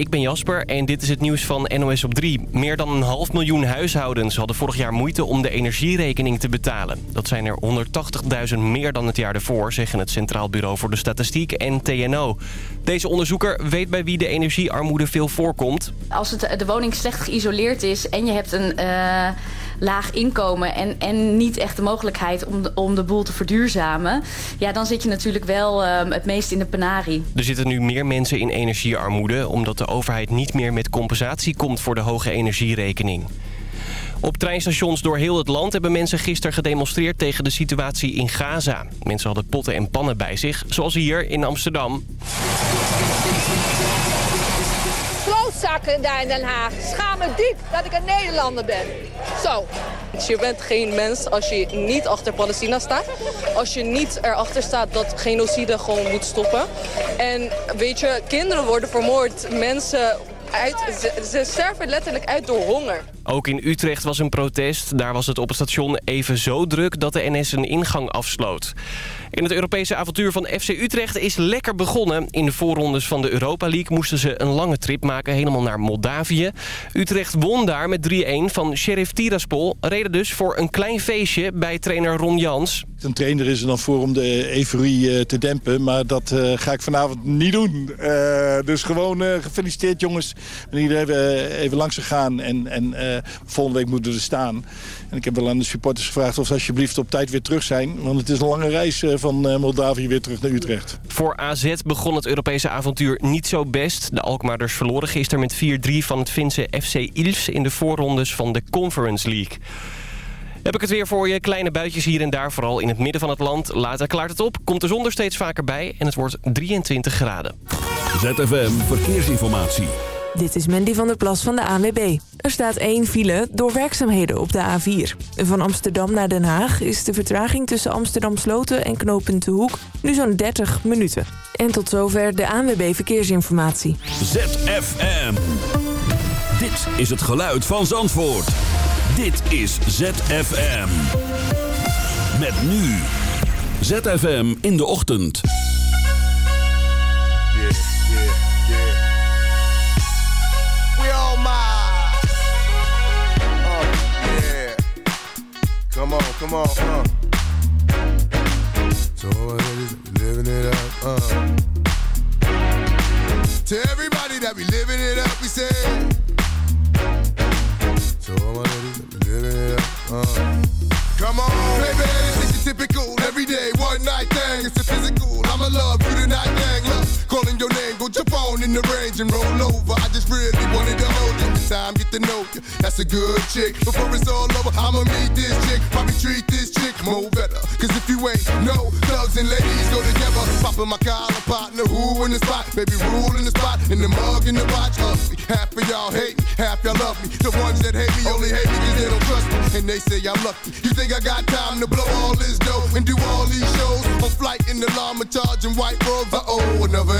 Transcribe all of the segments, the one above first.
ik ben Jasper en dit is het nieuws van NOS op 3. Meer dan een half miljoen huishoudens hadden vorig jaar moeite om de energierekening te betalen. Dat zijn er 180.000 meer dan het jaar ervoor, zeggen het Centraal Bureau voor de Statistiek en TNO. Deze onderzoeker weet bij wie de energiearmoede veel voorkomt. Als het, de woning slecht geïsoleerd is en je hebt een... Uh laag inkomen en, en niet echt de mogelijkheid om de, om de boel te verduurzamen... ja, dan zit je natuurlijk wel um, het meest in de penarie. Er zitten nu meer mensen in energiearmoede... omdat de overheid niet meer met compensatie komt voor de hoge energierekening. Op treinstations door heel het land hebben mensen gisteren gedemonstreerd tegen de situatie in Gaza. Mensen hadden potten en pannen bij zich, zoals hier in Amsterdam. Klootzakken daar in Den Haag. Schaam me diep dat ik een Nederlander ben. Zo. Je bent geen mens als je niet achter Palestina staat. Als je niet erachter staat dat genocide gewoon moet stoppen. En weet je, kinderen worden vermoord. Mensen ze, ze sterven letterlijk uit door honger. Ook in Utrecht was een protest. Daar was het op het station even zo druk dat de NS een ingang afsloot. In het Europese avontuur van FC Utrecht is lekker begonnen. In de voorrondes van de Europa League moesten ze een lange trip maken, helemaal naar Moldavië. Utrecht won daar met 3-1 van Sheriff Tiraspol. Reden dus voor een klein feestje bij trainer Ron Jans. Een trainer is er dan voor om de euforie eh, te dempen, maar dat uh, ga ik vanavond niet doen. Uh, dus gewoon gefeliciteerd jongens. Even, even langs gegaan en, en volgende week moeten we er staan. En ik heb wel aan de supporters gevraagd of ze alsjeblieft op tijd weer terug zijn. Want het is een lange reis van Moldavië weer terug naar Utrecht. Voor AZ begon het Europese avontuur niet zo best. De Alkmaarders verloren gisteren met 4-3 van het Finse FC Ilves in de voorrondes van de Conference League. Heb ik het weer voor je. Kleine buitjes hier en daar, vooral in het midden van het land. Later klaart het op, komt de zon er steeds vaker bij en het wordt 23 graden. ZFM Verkeersinformatie. Dit is Mandy van der Plas van de ANWB. Er staat één file door werkzaamheden op de A4. Van Amsterdam naar Den Haag is de vertraging tussen Amsterdam Sloten en Knooppunt de Hoek nu zo'n 30 minuten. En tot zover de ANWB Verkeersinformatie. ZFM. Dit is het geluid van Zandvoort. Dit is ZFM. Met nu. ZFM in de ochtend. Come on, come on, uh. So living it up, uh. To everybody that be living it up, we say. So all my ladies living it up. Uh. Come on, baby, it's your typical everyday one night thing. It's a physical. I'ma love you tonight, gang. Love calling your name, go your phone in the range and roll over. I just really wanted to hold you. Time, get to know you. That's a good chick. Before it's all over, I'ma meet this chick. Probably treat this chick more better. Cause if you ain't no thugs and ladies go together. Popping my collar, partner, who in the spot? Baby, rule in the spot, in the mug, in the watch. Ugly. Half of y'all hate me, half y'all love me. The ones that hate me only hate me cause they don't trust me. And they say I'm lucky. You think I got time to blow all this dough and do all these shows? On flight in the llama charging white robes. Uh oh, another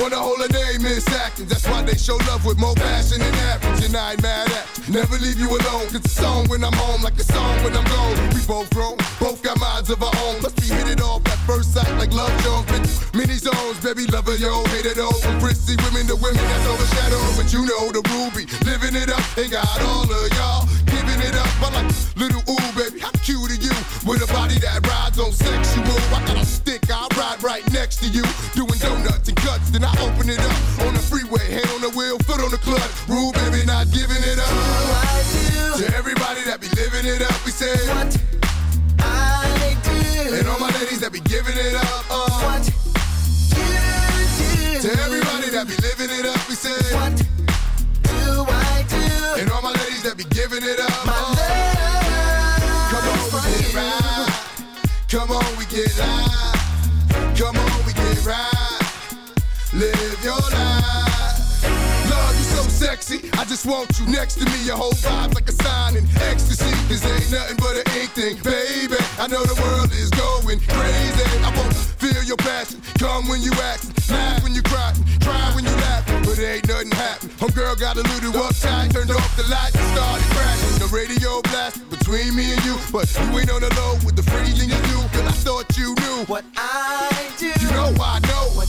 Wanna hold a acting. That's why they show love with more passion than average. And I ain't mad at. Never leave you alone. Cause the song when I'm home, like the song when I'm gone. We both grown, both got minds of our own. Must be hit it off at first sight like love Jones. Through many zones, baby, lover, yo, hate it all. From prissy women to women that's overshadowed. But you know the ruby, living it up. Ain't got all of y'all giving it up. I like little ooh, baby, how cute are you? With a body that rides on sexual. I got a stick, I ride right next to you. Doing donuts and cuts, then I open it up. On the freeway, hand on the wheel, foot on the clutch. Rule, baby, not giving it up. To everybody that be living it up, we say. What I do. And all my ladies that be giving it up. Uh. What you do. To everybody that be living it up, we say. What do I do? And all my ladies that be giving it up. My Uh. Come on, we get right. Come on, we get live. Come on, we get right. Live your sexy. I just want you next to me. Your whole vibe's like a sign in ecstasy. This ain't nothing but an ink thing, baby. I know the world is going crazy. I wanna feel your passion. Come when you act, laugh when you cry, cry when you laugh. But it ain't nothing happen. Homegirl got a little uptight, turned off the lights and started crashing. The radio blast between me and you, but you ain't on the low with the freezing you do. Cause I thought you knew what I do. You know I know what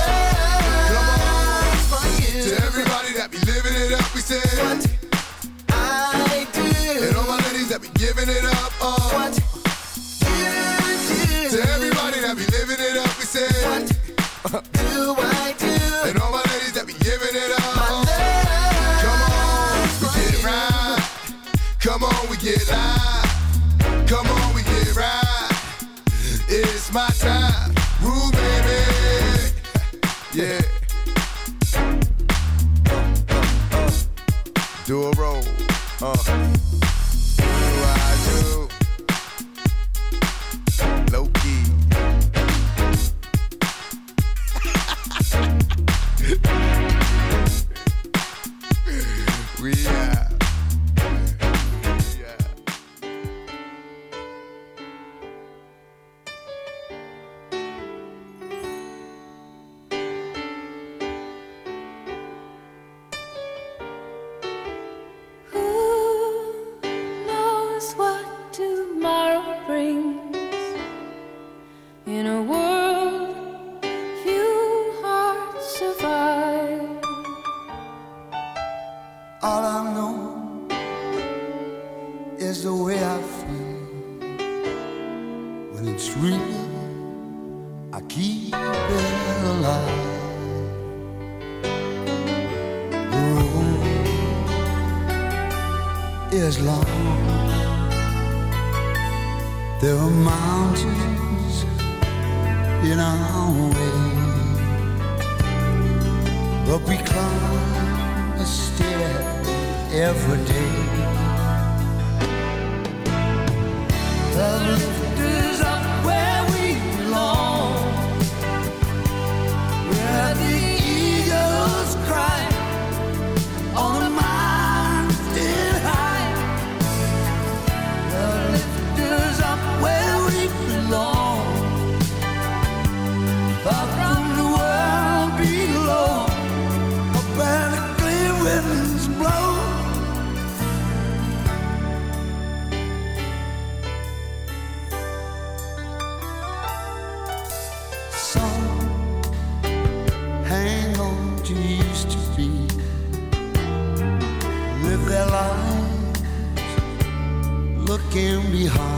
It up, we say what I do. And all my ladies that be giving it up, uh. What you do. To everybody that be living it up, we say what do? Climb a stair every day. Looking behind.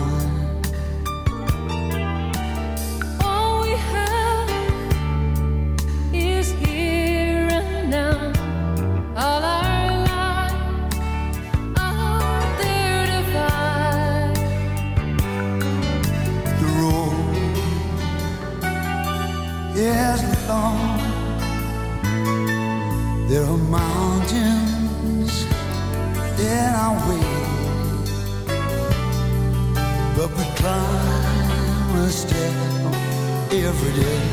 Every day.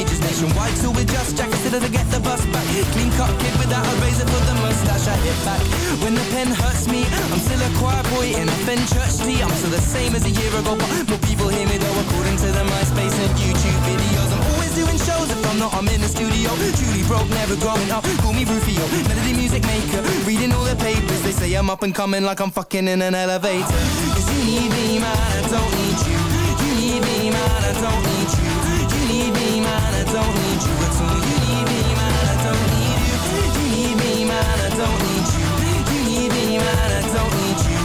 Majors nationwide just jack instead of to get the bus back. Clean cut kid without a razor for the mustache I hit back. When the pen hurts me I'm still a choir boy in a Fenchurch tee I'm still the same as a year ago But more people hear me though According to the MySpace and YouTube videos. I'm always doing shows If I'm not I'm in the studio. Truly broke never growing up. Call me Rufio Melody music maker. Reading all the papers They say I'm up and coming Like I'm fucking in an elevator. Cause you need me man I don't need you. You need me man I don't need you don't need you You need me I don't need you You need me man I don't need you You need me man I don't need You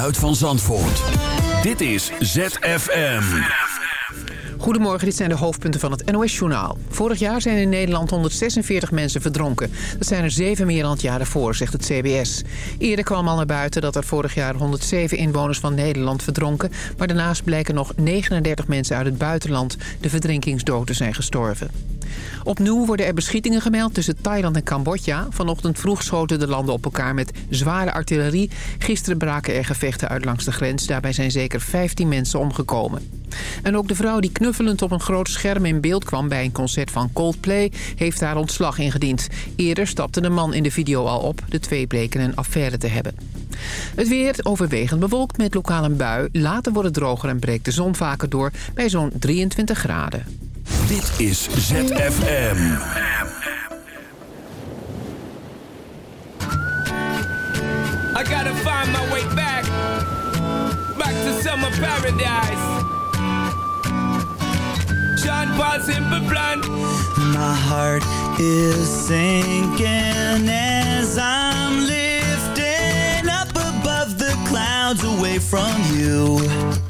geluid van Zandvoort. Dit is ZFM. Goedemorgen, dit zijn de hoofdpunten van het NOS-journaal. Vorig jaar zijn in Nederland 146 mensen verdronken. Dat zijn er zeven meer dan het jaar daarvoor, zegt het CBS. Eerder kwam al naar buiten dat er vorig jaar 107 inwoners van Nederland verdronken... maar daarnaast blijken nog 39 mensen uit het buitenland de verdrinkingsdood te zijn gestorven. Opnieuw worden er beschietingen gemeld tussen Thailand en Cambodja. Vanochtend vroeg schoten de landen op elkaar met zware artillerie. Gisteren braken er gevechten uit langs de grens. Daarbij zijn zeker 15 mensen omgekomen. En ook de vrouw die knuffelend op een groot scherm in beeld kwam... bij een concert van Coldplay, heeft haar ontslag ingediend. Eerder stapte de man in de video al op. De twee bleken een affaire te hebben. Het weer overwegend bewolkt met lokaal een bui. Later wordt het droger en breekt de zon vaker door bij zo'n 23 graden. Dit is ZFM. I gotta find my way back, back to summer paradise. Sean Paul Simple Plan. My heart is sinking as I'm lifting up above the clouds away from you.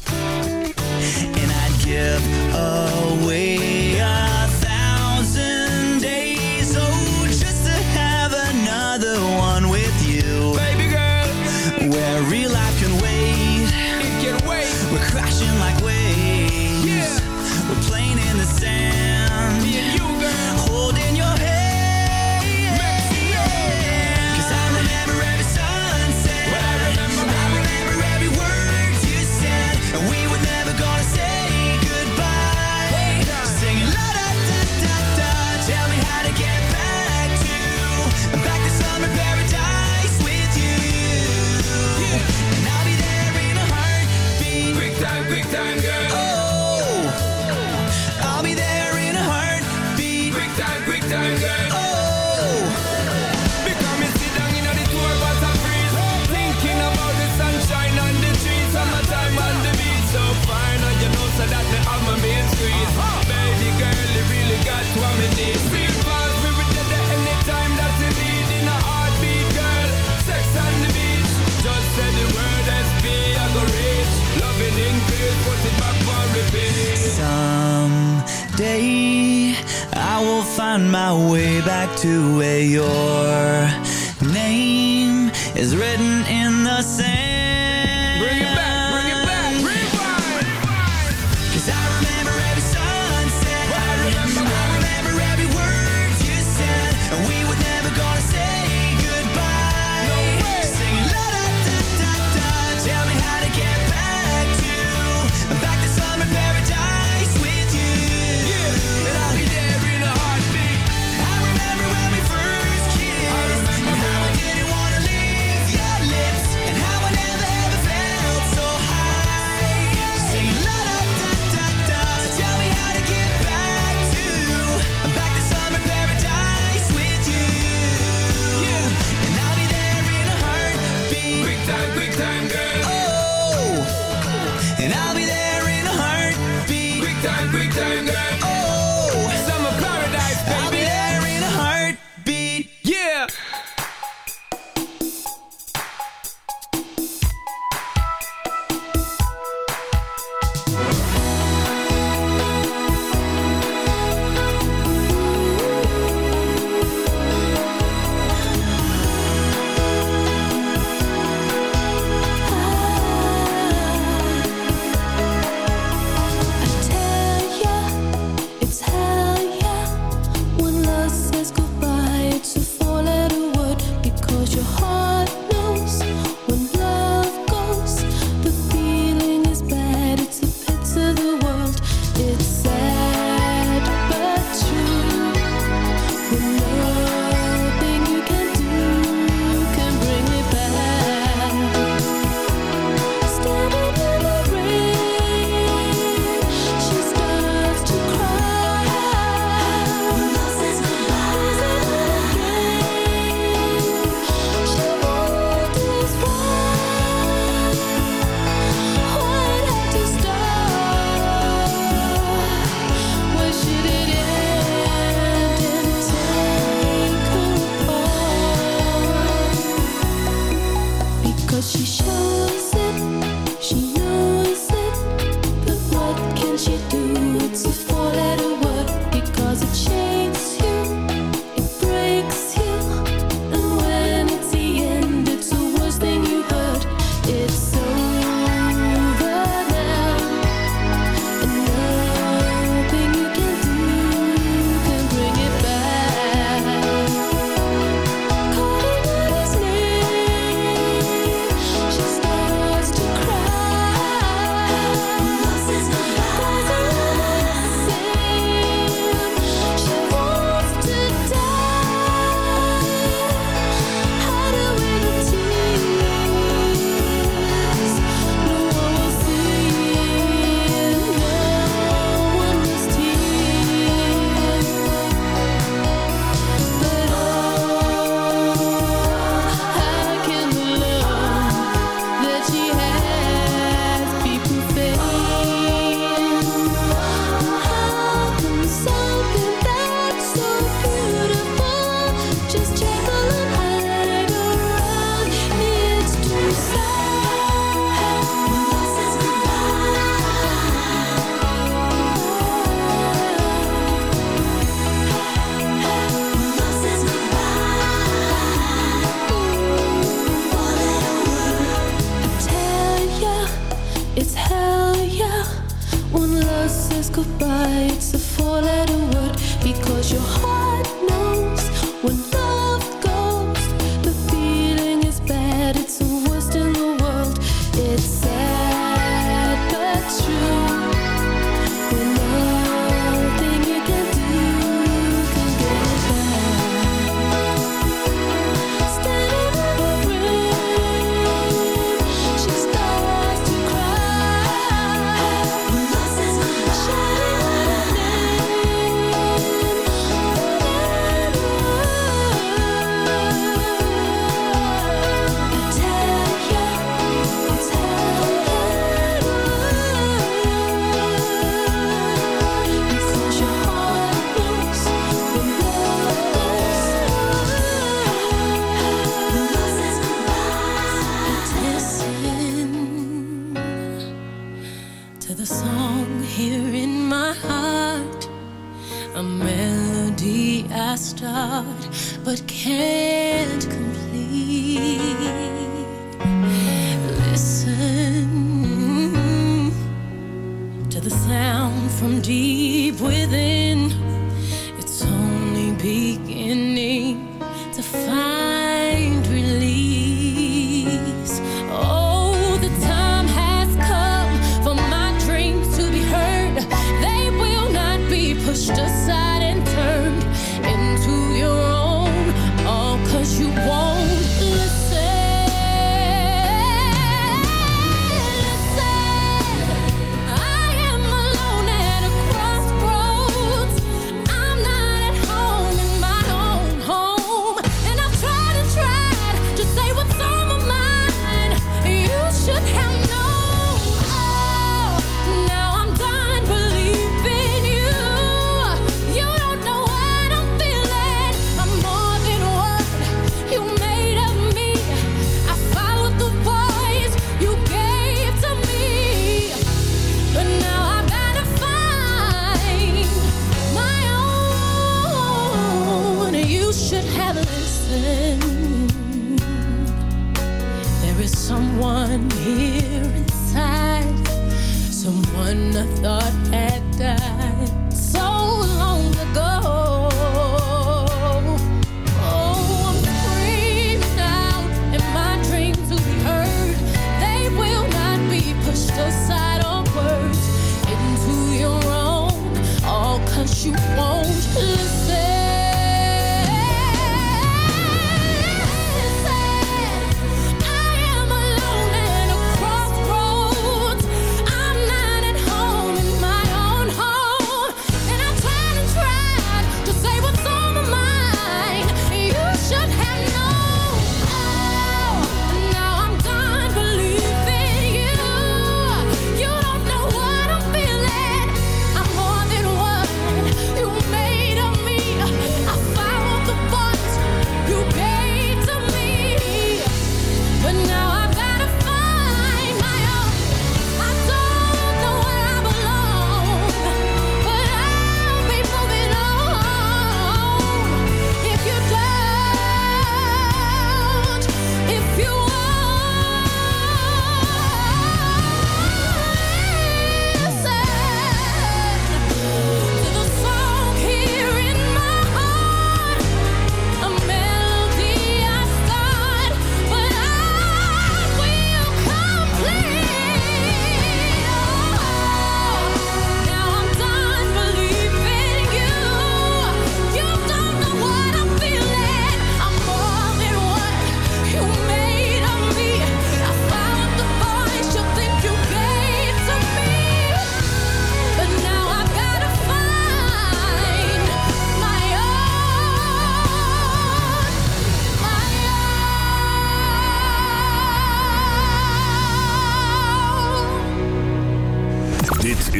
Find my way back to where your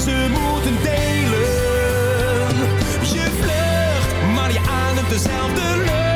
ze moeten delen. Je vlucht, maar je ademt dezelfde lucht.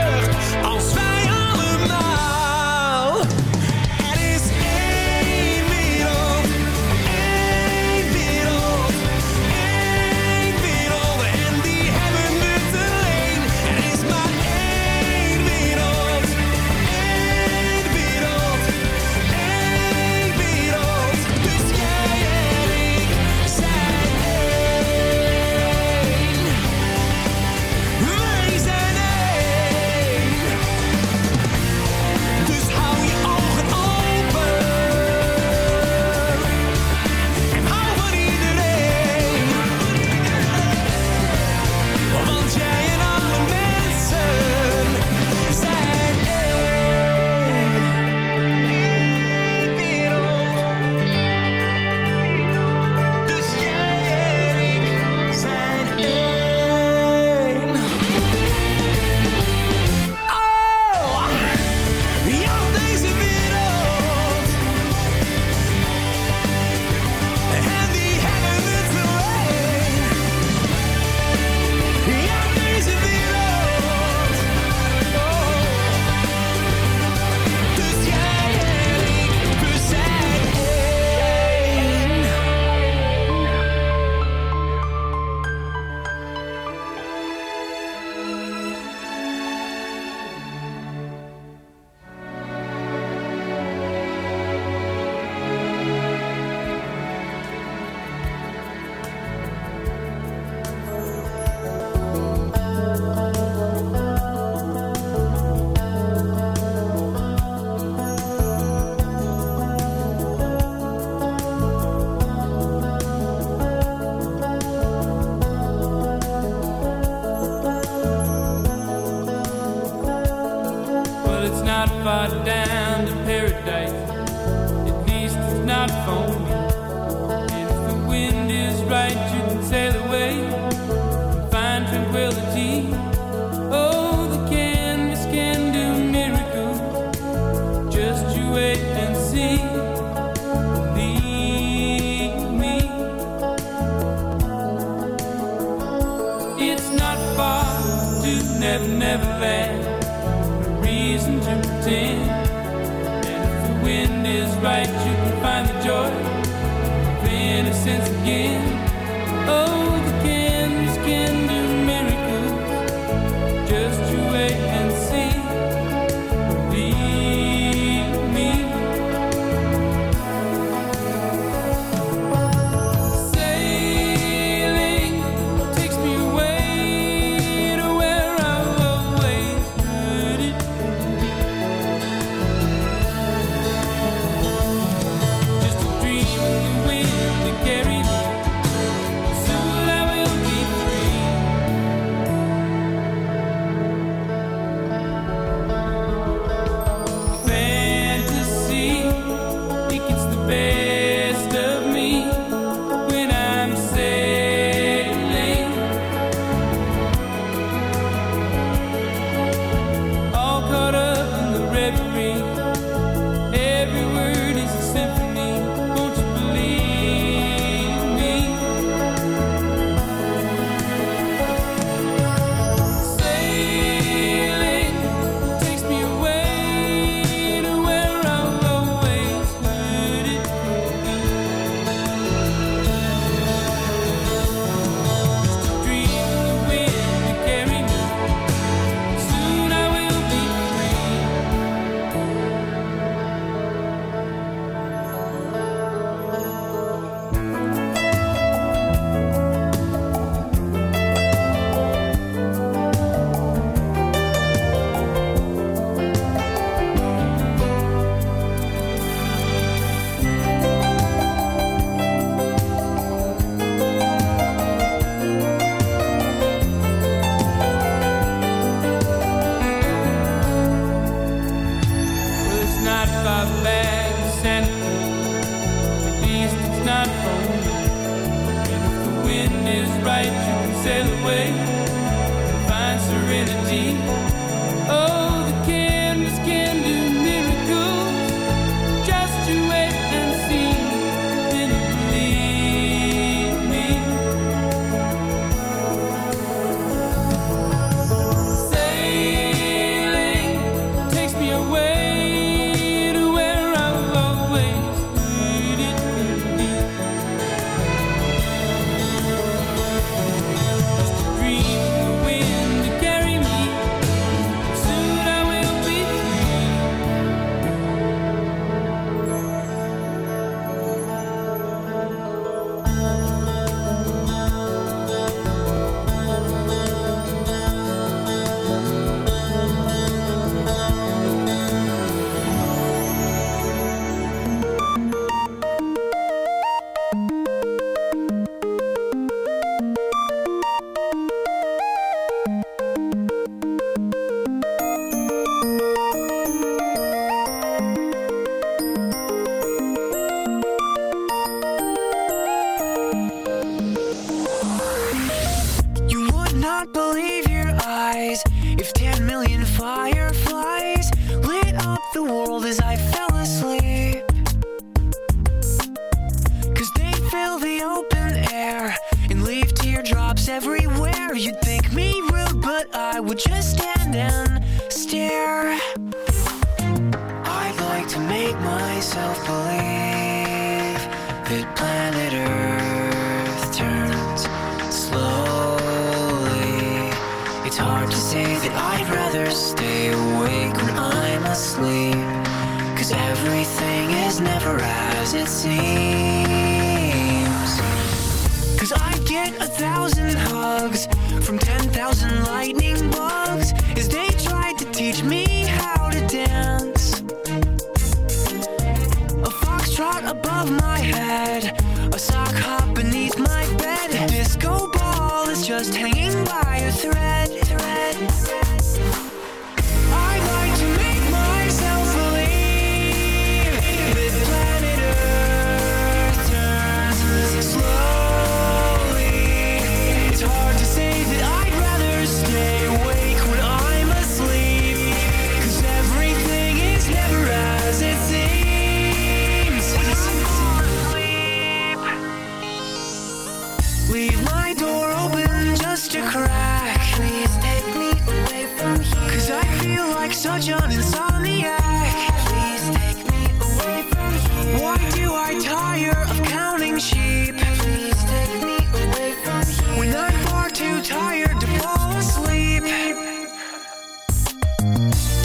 Leave my door open just a crack. Please take me away from here. 'Cause I feel like such an insomniac. Please take me away from here. Why do I tire of counting sheep? Please take me away from here. When I'm far too tired to fall asleep.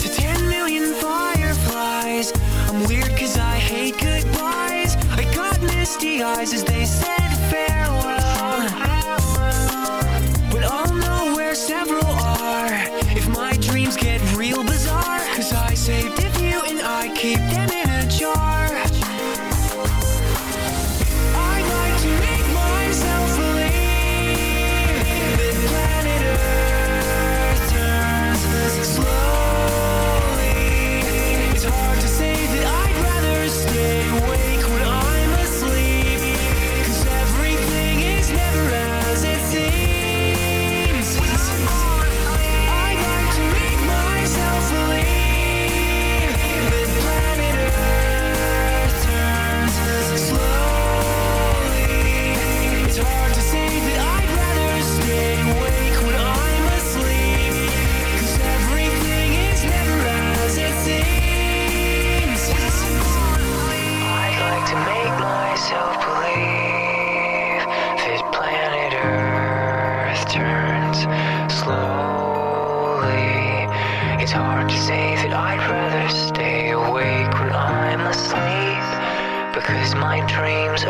To 10 million fireflies. I'm weird cause I hate goodbyes. I got misty eyes as they said dreams get real bizarre. Cause I saved few and I keep